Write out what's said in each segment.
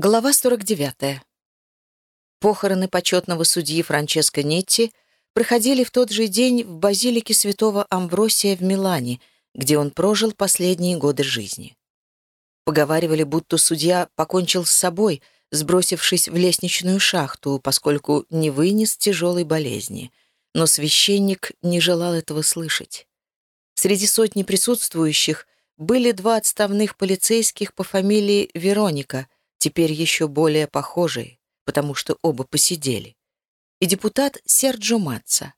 Глава 49. Похороны почетного судьи Франческо Нетти проходили в тот же день в базилике святого Амвросия в Милане, где он прожил последние годы жизни. Поговаривали, будто судья покончил с собой, сбросившись в лестничную шахту, поскольку не вынес тяжелой болезни, но священник не желал этого слышать. Среди сотни присутствующих были два отставных полицейских по фамилии Вероника — теперь еще более похожие, потому что оба посидели, и депутат Серджо Матца.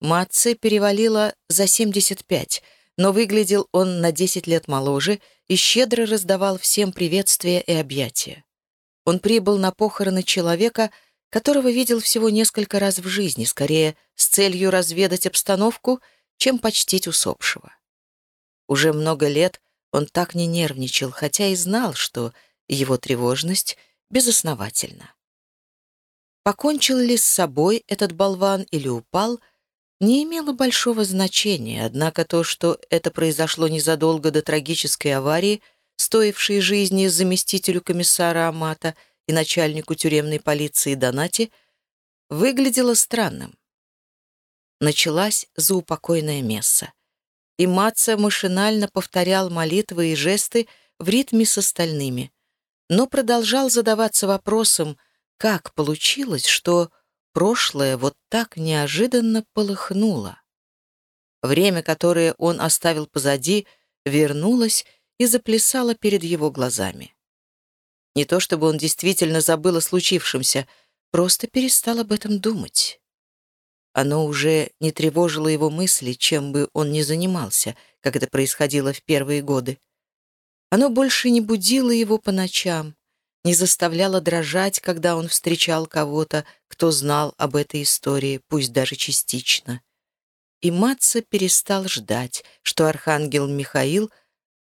Матце перевалило за 75, но выглядел он на 10 лет моложе и щедро раздавал всем приветствия и объятия. Он прибыл на похороны человека, которого видел всего несколько раз в жизни, скорее с целью разведать обстановку, чем почтить усопшего. Уже много лет он так не нервничал, хотя и знал, что его тревожность безосновательна. Покончил ли с собой этот болван или упал, не имело большого значения, однако то, что это произошло незадолго до трагической аварии, стоившей жизни заместителю комиссара Амата и начальнику тюремной полиции Донати, выглядело странным. Началась заупокойная месса, и Маца машинально повторял молитвы и жесты в ритме с остальными — но продолжал задаваться вопросом, как получилось, что прошлое вот так неожиданно полыхнуло. Время, которое он оставил позади, вернулось и заплясало перед его глазами. Не то чтобы он действительно забыл о случившемся, просто перестал об этом думать. Оно уже не тревожило его мысли, чем бы он ни занимался, как это происходило в первые годы. Оно больше не будило его по ночам, не заставляло дрожать, когда он встречал кого-то, кто знал об этой истории, пусть даже частично. И Матца перестал ждать, что архангел Михаил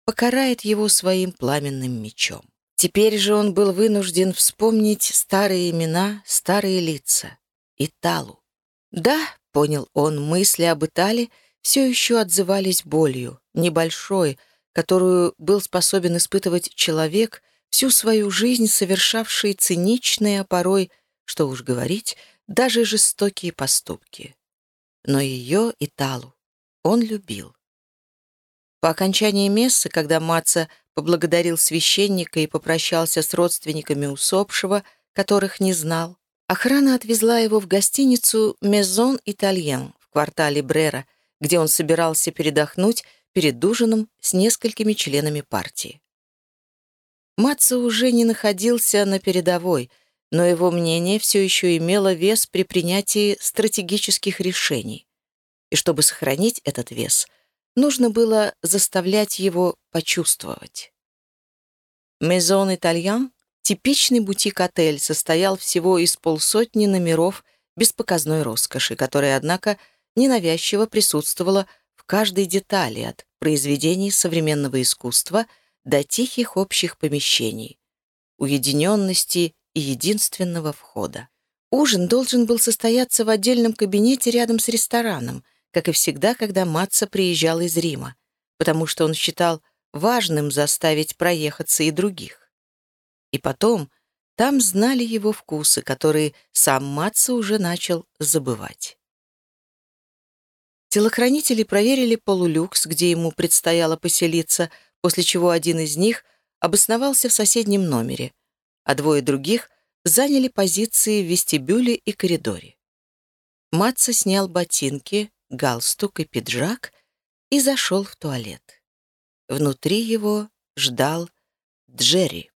покарает его своим пламенным мечом. Теперь же он был вынужден вспомнить старые имена, старые лица. Италу. Да, понял он, мысли об Итале все еще отзывались болью, небольшой, которую был способен испытывать человек, всю свою жизнь совершавший циничные, а порой, что уж говорить, даже жестокие поступки. Но ее и Талу он любил. По окончании мессы, когда Маца поблагодарил священника и попрощался с родственниками усопшего, которых не знал, охрана отвезла его в гостиницу «Мезон Итальен» в квартале Брера, где он собирался передохнуть перед ужином с несколькими членами партии. Матца уже не находился на передовой, но его мнение все еще имело вес при принятии стратегических решений. И чтобы сохранить этот вес, нужно было заставлять его почувствовать. Мезон Итальян, типичный бутик-отель, состоял всего из полсотни номеров без показной роскоши, которая, однако, ненавязчиво присутствовала каждой детали от произведений современного искусства до тихих общих помещений, уединенности и единственного входа. Ужин должен был состояться в отдельном кабинете рядом с рестораном, как и всегда, когда Матца приезжал из Рима, потому что он считал важным заставить проехаться и других. И потом там знали его вкусы, которые сам Матца уже начал забывать. Телохранители проверили полулюкс, где ему предстояло поселиться, после чего один из них обосновался в соседнем номере, а двое других заняли позиции в вестибюле и коридоре. Матца снял ботинки, галстук и пиджак и зашел в туалет. Внутри его ждал Джерри.